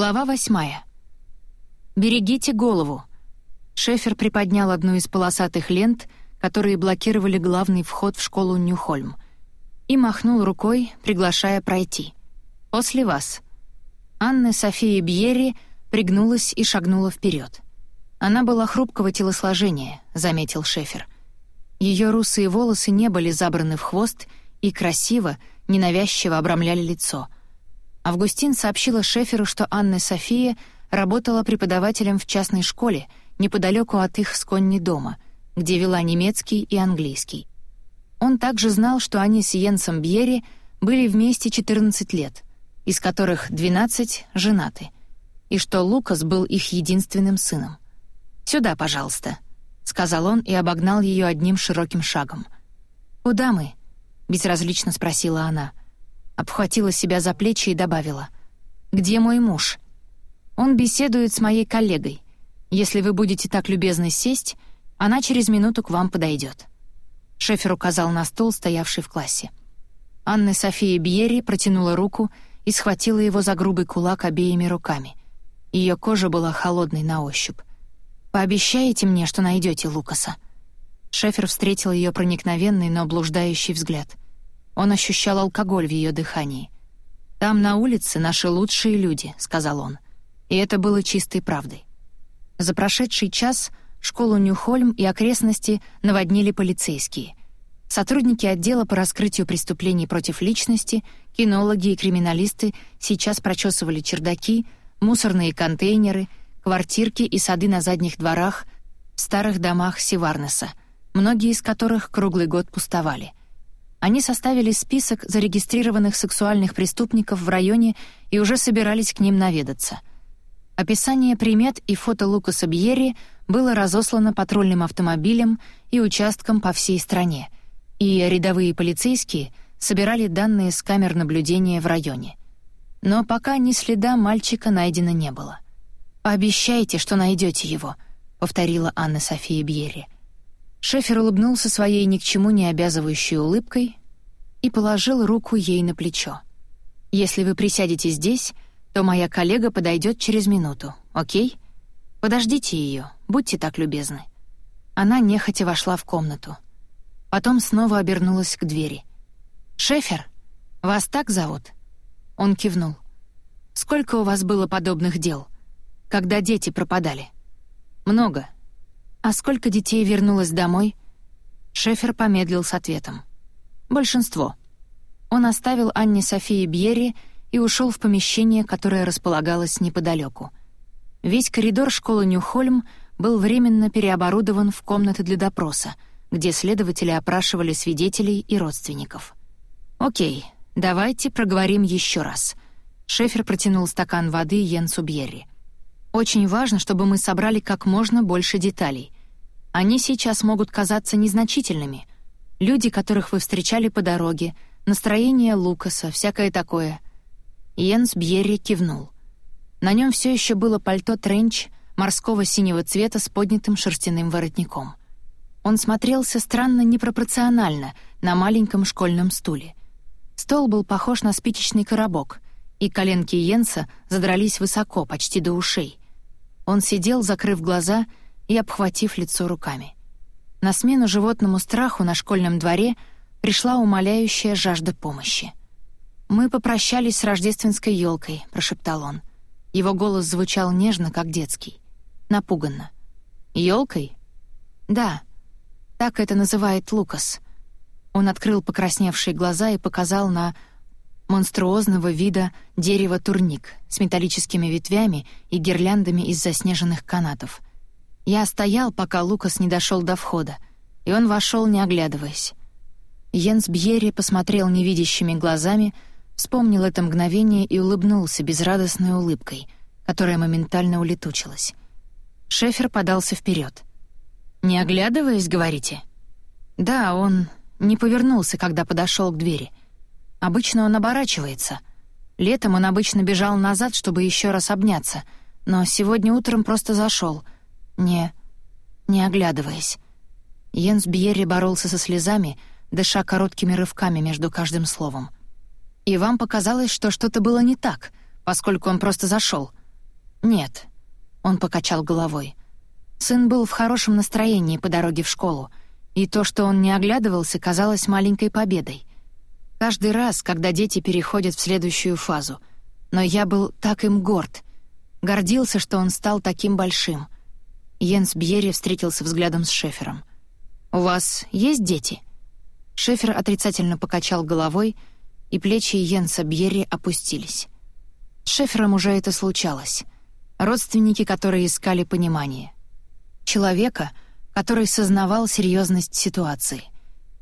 Глава восьмая. «Берегите голову». Шефер приподнял одну из полосатых лент, которые блокировали главный вход в школу Ньюхольм, и махнул рукой, приглашая пройти. «После вас». Анна София Бьерри пригнулась и шагнула вперед. Она была хрупкого телосложения, заметил Шефер. Ее русые волосы не были забраны в хвост и красиво, ненавязчиво обрамляли лицо. Августин сообщила Шеферу, что Анна София работала преподавателем в частной школе неподалеку от их сконни дома, где вела немецкий и английский. Он также знал, что они с Йенсом Бьерри были вместе 14 лет, из которых 12 женаты, и что Лукас был их единственным сыном. «Сюда, пожалуйста», — сказал он и обогнал ее одним широким шагом. «Куда мы?» — безразлично спросила она. Обхватила себя за плечи и добавила. «Где мой муж?» «Он беседует с моей коллегой. Если вы будете так любезны сесть, она через минуту к вам подойдет». Шефер указал на стул, стоявший в классе. Анна София Бьерри протянула руку и схватила его за грубый кулак обеими руками. Ее кожа была холодной на ощупь. Пообещаете мне, что найдете Лукаса?» Шефер встретил ее проникновенный, но блуждающий взгляд. Он ощущал алкоголь в ее дыхании. «Там на улице наши лучшие люди», — сказал он. И это было чистой правдой. За прошедший час школу Ньюхольм и окрестности наводнили полицейские. Сотрудники отдела по раскрытию преступлений против личности, кинологи и криминалисты сейчас прочесывали чердаки, мусорные контейнеры — квартирки и сады на задних дворах в старых домах Сиварнеса, многие из которых круглый год пустовали. Они составили список зарегистрированных сексуальных преступников в районе и уже собирались к ним наведаться. Описание примет и фото Лукаса Бьерри было разослано патрульным автомобилем и участкам по всей стране, и рядовые полицейские собирали данные с камер наблюдения в районе. Но пока ни следа мальчика найдено не было — «Обещайте, что найдете его», — повторила Анна София Бьерри. Шефер улыбнулся своей ни к чему не обязывающей улыбкой и положил руку ей на плечо. «Если вы присядете здесь, то моя коллега подойдет через минуту, окей? Подождите ее, будьте так любезны». Она нехотя вошла в комнату. Потом снова обернулась к двери. «Шефер, вас так зовут?» Он кивнул. «Сколько у вас было подобных дел?» когда дети пропадали? Много. А сколько детей вернулось домой? Шефер помедлил с ответом. Большинство. Он оставил Анне Софии Бьерри и ушел в помещение, которое располагалось неподалеку. Весь коридор школы Ньюхольм был временно переоборудован в комнаты для допроса, где следователи опрашивали свидетелей и родственников. «Окей, давайте проговорим еще раз». Шефер протянул стакан воды Йенсу Бьерри. Очень важно, чтобы мы собрали как можно больше деталей. Они сейчас могут казаться незначительными. Люди, которых вы встречали по дороге, настроение Лукаса, всякое такое. Йенс Бьерри кивнул. На нем все еще было пальто тренч морского синего цвета с поднятым шерстяным воротником. Он смотрелся странно непропорционально на маленьком школьном стуле. Стол был похож на спичечный коробок, и коленки Йенса задрались высоко, почти до ушей. Он сидел, закрыв глаза и обхватив лицо руками. На смену животному страху на школьном дворе пришла умоляющая жажда помощи. «Мы попрощались с рождественской елкой, прошептал он. Его голос звучал нежно, как детский. Напуганно. Елкой? «Да. Так это называет Лукас». Он открыл покрасневшие глаза и показал на монструозного вида дерево-турник с металлическими ветвями и гирляндами из заснеженных канатов. Я стоял, пока Лукас не дошел до входа, и он вошел, не оглядываясь. Йенс Бьерри посмотрел невидящими глазами, вспомнил это мгновение и улыбнулся безрадостной улыбкой, которая моментально улетучилась. Шефер подался вперед. «Не оглядываясь, говорите?» «Да, он не повернулся, когда подошел к двери — Обычно он оборачивается. Летом он обычно бежал назад, чтобы еще раз обняться, но сегодня утром просто зашел, не... не оглядываясь. Йенс Бьерри боролся со слезами, дыша короткими рывками между каждым словом. «И вам показалось, что что-то было не так, поскольку он просто зашел. «Нет», — он покачал головой. Сын был в хорошем настроении по дороге в школу, и то, что он не оглядывался, казалось маленькой победой. Каждый раз, когда дети переходят в следующую фазу. Но я был так им горд. Гордился, что он стал таким большим. Йенс Бьерри встретился взглядом с Шефером. «У вас есть дети?» Шефер отрицательно покачал головой, и плечи Йенса Бьерри опустились. С Шефером уже это случалось. Родственники, которые искали понимание. Человека, который сознавал серьезность ситуации.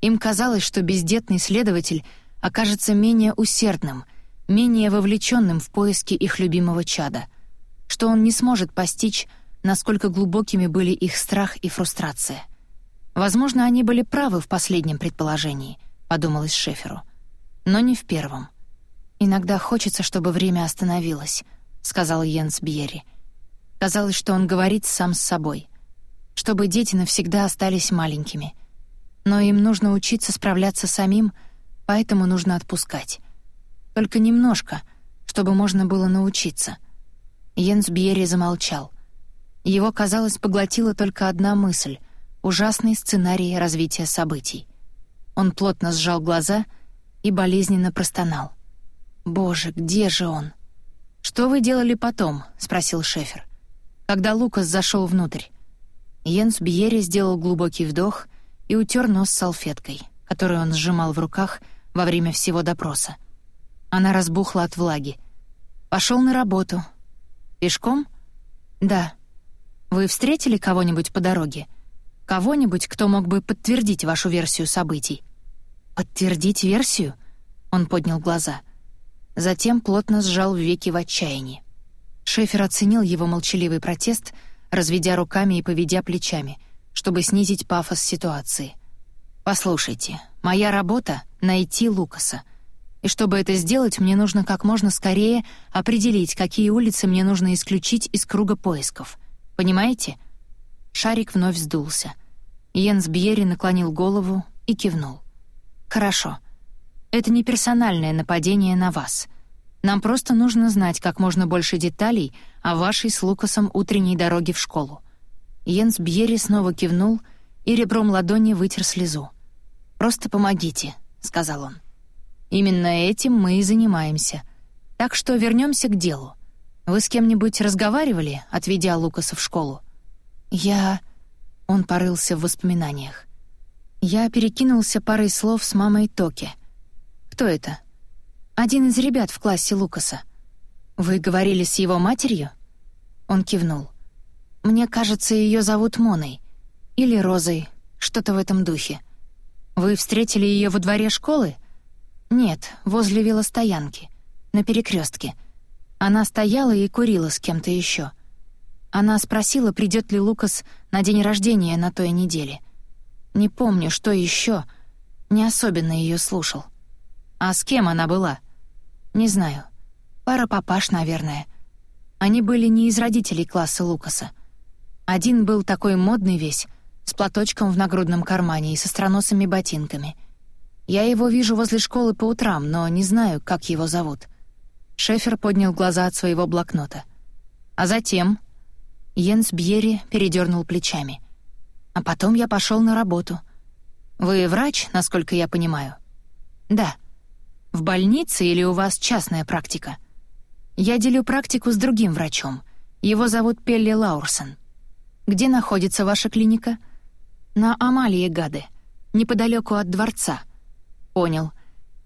Им казалось, что бездетный следователь — окажется менее усердным, менее вовлеченным в поиски их любимого чада, что он не сможет постичь, насколько глубокими были их страх и фрустрация. Возможно, они были правы в последнем предположении, подумалось Шеферу, но не в первом. Иногда хочется, чтобы время остановилось, сказал Йенс Бьерри. Казалось, что он говорит сам с собой, чтобы дети навсегда остались маленькими. Но им нужно учиться справляться самим поэтому нужно отпускать. Только немножко, чтобы можно было научиться. Йенс Бьерри замолчал. Его, казалось, поглотила только одна мысль — ужасный сценарий развития событий. Он плотно сжал глаза и болезненно простонал. «Боже, где же он?» «Что вы делали потом?» — спросил Шефер. Когда Лукас зашел внутрь. Йенс Бьерри сделал глубокий вдох и утер нос салфеткой, которую он сжимал в руках — во время всего допроса. Она разбухла от влаги. Пошел на работу. Пешком? Да. Вы встретили кого-нибудь по дороге? Кого-нибудь, кто мог бы подтвердить вашу версию событий? Подтвердить версию? Он поднял глаза. Затем плотно сжал веки в отчаянии. Шефер оценил его молчаливый протест, разведя руками и поведя плечами, чтобы снизить пафос ситуации. «Послушайте, моя работа — найти Лукаса. И чтобы это сделать, мне нужно как можно скорее определить, какие улицы мне нужно исключить из круга поисков. Понимаете?» Шарик вновь сдулся. Йенс Бьерри наклонил голову и кивнул. «Хорошо. Это не персональное нападение на вас. Нам просто нужно знать как можно больше деталей о вашей с Лукасом утренней дороге в школу». Йенс Бьерри снова кивнул — и ребром ладони вытер слезу. «Просто помогите», — сказал он. «Именно этим мы и занимаемся. Так что вернемся к делу. Вы с кем-нибудь разговаривали, отведя Лукаса в школу?» «Я...» — он порылся в воспоминаниях. «Я перекинулся парой слов с мамой Токи. Кто это?» «Один из ребят в классе Лукаса. Вы говорили с его матерью?» Он кивнул. «Мне кажется, ее зовут Моной. Или Розой, что-то в этом духе. Вы встретили ее во дворе школы? Нет, возле велостоянки, на перекрестке. Она стояла и курила с кем-то еще. Она спросила, придет ли Лукас на день рождения на той неделе. Не помню, что еще. Не особенно ее слушал. А с кем она была? Не знаю. Пара папаш, наверное. Они были не из родителей класса Лукаса. Один был такой модный весь, с платочком в нагрудном кармане и со страносыми ботинками. Я его вижу возле школы по утрам, но не знаю, как его зовут. Шефер поднял глаза от своего блокнота. А затем Йенс Бьерри передернул плечами. А потом я пошел на работу. Вы врач, насколько я понимаю? Да. В больнице или у вас частная практика? Я делю практику с другим врачом. Его зовут Пелли Лаурсон. Где находится ваша клиника? — «На Амалии, гады. Неподалеку от дворца». «Понял.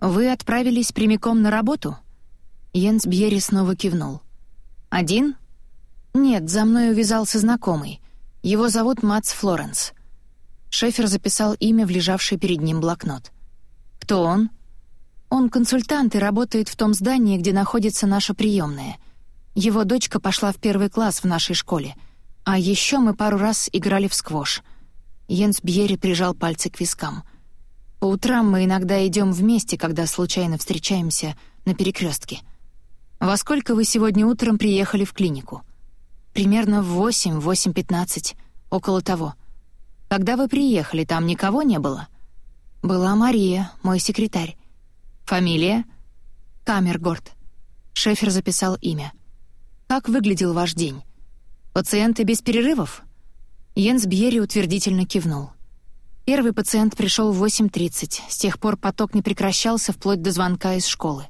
Вы отправились прямиком на работу?» Йенс Бьерри снова кивнул. «Один?» «Нет, за мной увязался знакомый. Его зовут Мац Флоренс». Шефер записал имя в лежавший перед ним блокнот. «Кто он?» «Он консультант и работает в том здании, где находится наша приемная. Его дочка пошла в первый класс в нашей школе. А еще мы пару раз играли в сквош». Йенс Бьерри прижал пальцы к вискам. «По утрам мы иногда идем вместе, когда случайно встречаемся на перекрестке. Во сколько вы сегодня утром приехали в клинику?» «Примерно в восемь, восемь пятнадцать, около того. Когда вы приехали, там никого не было?» «Была Мария, мой секретарь. Фамилия?» «Камергорд». Шефер записал имя. Как выглядел ваш день? Пациенты без перерывов?» Йенс Бьерри утвердительно кивнул. Первый пациент пришел в 8.30. С тех пор поток не прекращался вплоть до звонка из школы.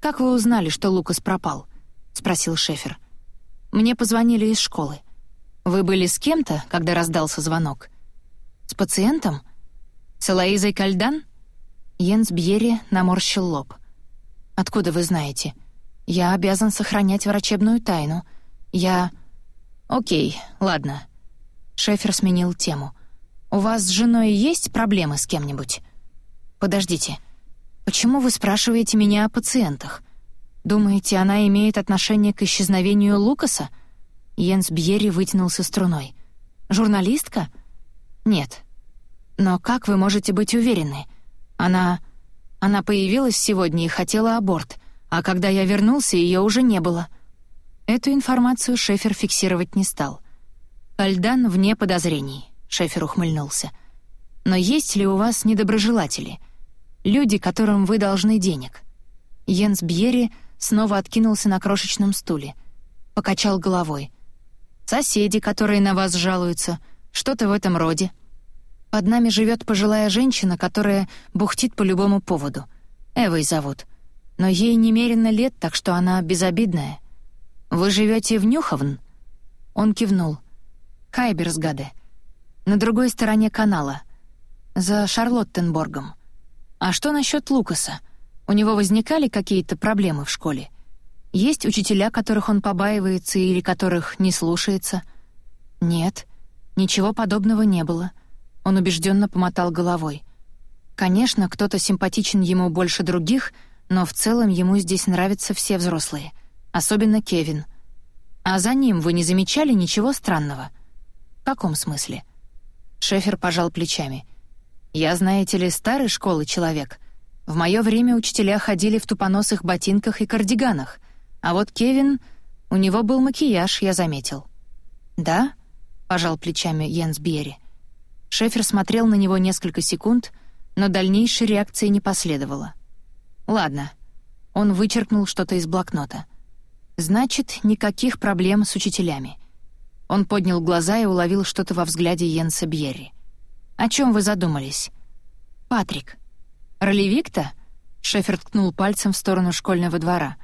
«Как вы узнали, что Лукас пропал?» — спросил Шефер. «Мне позвонили из школы. Вы были с кем-то, когда раздался звонок?» «С пациентом? С Элоизой Кальдан?» Йенс Бьерри наморщил лоб. «Откуда вы знаете? Я обязан сохранять врачебную тайну. Я...» «Окей, ладно». Шефер сменил тему. «У вас с женой есть проблемы с кем-нибудь?» «Подождите. Почему вы спрашиваете меня о пациентах? Думаете, она имеет отношение к исчезновению Лукаса?» Йенс Бьерри вытянулся струной. «Журналистка?» «Нет». «Но как вы можете быть уверены? Она... Она появилась сегодня и хотела аборт, а когда я вернулся, ее уже не было». Эту информацию Шефер фиксировать не стал. «Альдан вне подозрений», — Шефер ухмыльнулся. «Но есть ли у вас недоброжелатели? Люди, которым вы должны денег?» Йенс Бьерри снова откинулся на крошечном стуле. Покачал головой. «Соседи, которые на вас жалуются. Что-то в этом роде. Под нами живет пожилая женщина, которая бухтит по любому поводу. Эвой зовут. Но ей немерено лет, так что она безобидная. «Вы живете в Нюховн?» Он кивнул. «Хайберсгаде. На другой стороне канала. За Шарлоттенборгом. А что насчет Лукаса? У него возникали какие-то проблемы в школе? Есть учителя, которых он побаивается или которых не слушается?» «Нет, ничего подобного не было». Он убежденно помотал головой. «Конечно, кто-то симпатичен ему больше других, но в целом ему здесь нравятся все взрослые — особенно Кевин. А за ним вы не замечали ничего странного? Каком смысле? Шефер пожал плечами. Я, знаете ли, старой школы человек. В мое время учителя ходили в тупоносых ботинках и кардиганах, а вот Кевин, у него был макияж, я заметил. Да? пожал плечами Йенс Бьерри. Шефер смотрел на него несколько секунд, но дальнейшей реакции не последовало. Ладно. Он вычеркнул что-то из блокнота. Значит, никаких проблем с учителями. Он поднял глаза и уловил что-то во взгляде Йенса Бьерри. «О чем вы задумались?» «Патрик». «Ролевик-то?» Шефер ткнул пальцем в сторону школьного двора.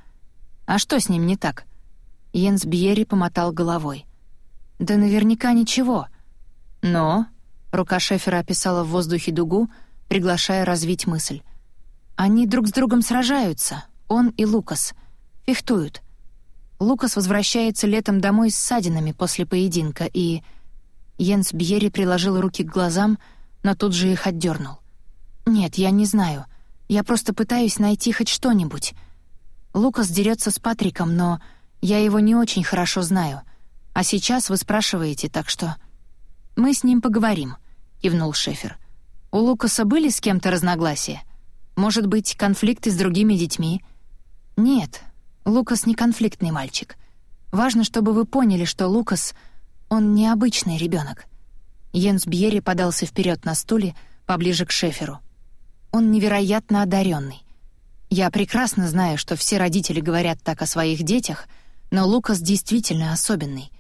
«А что с ним не так?» Йенс Бьерри помотал головой. «Да наверняка ничего. Но...» Рука Шефера описала в воздухе дугу, приглашая развить мысль. «Они друг с другом сражаются, он и Лукас. Фехтуют. Лукас возвращается летом домой с ссадинами после поединка, и... Йенс Бьерри приложил руки к глазам, но тут же их отдернул. «Нет, я не знаю. Я просто пытаюсь найти хоть что-нибудь. Лукас дерется с Патриком, но я его не очень хорошо знаю. А сейчас вы спрашиваете, так что...» «Мы с ним поговорим», — кивнул Шефер. «У Лукаса были с кем-то разногласия? Может быть, конфликты с другими детьми?» «Нет, Лукас не конфликтный мальчик. Важно, чтобы вы поняли, что Лукас, он необычный ребенок. Йенс Бьерри подался вперед на стуле, поближе к Шеферу. Он невероятно одаренный. Я прекрасно знаю, что все родители говорят так о своих детях, но Лукас действительно особенный.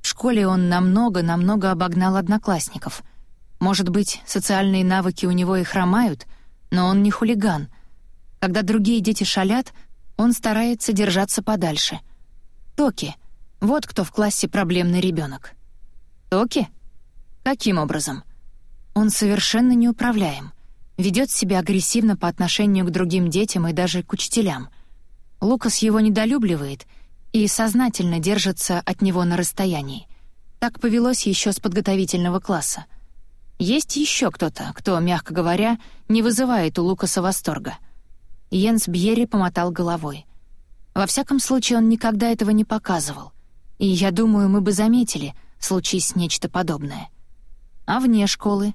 В школе он намного-намного обогнал одноклассников. Может быть, социальные навыки у него и хромают, но он не хулиган. Когда другие дети шалят — он старается держаться подальше. Токи. Вот кто в классе проблемный ребенок. Токи? Каким образом? Он совершенно неуправляем. Ведет себя агрессивно по отношению к другим детям и даже к учителям. Лукас его недолюбливает и сознательно держится от него на расстоянии. Так повелось еще с подготовительного класса. Есть еще кто-то, кто, мягко говоря, не вызывает у Лукаса восторга — Йенс Бьерри помотал головой. Во всяком случае, он никогда этого не показывал. И я думаю, мы бы заметили, случись нечто подобное. А вне школы?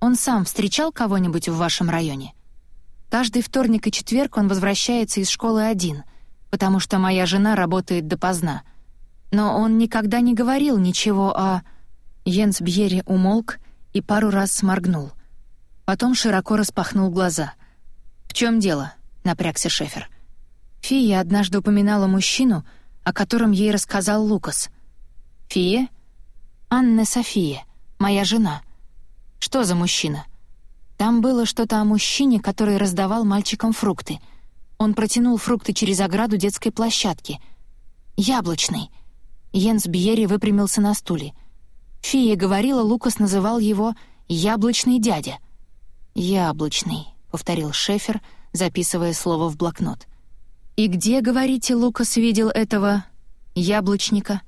Он сам встречал кого-нибудь в вашем районе? Каждый вторник и четверг он возвращается из школы один, потому что моя жена работает допоздна. Но он никогда не говорил ничего о... Йенс Бьерри умолк и пару раз сморгнул. Потом широко распахнул глаза. «В чем дело?» — напрягся Шефер. «Фия однажды упоминала мужчину, о котором ей рассказал Лукас. «Фия?» «Анна София, моя жена». «Что за мужчина?» Там было что-то о мужчине, который раздавал мальчикам фрукты. Он протянул фрукты через ограду детской площадки. «Яблочный». Йенс Бьерри выпрямился на стуле. Фия говорила, Лукас называл его «яблочный дядя». «Яблочный», — повторил Шефер, записывая слово в блокнот. «И где, говорите, Лукас видел этого яблочника?»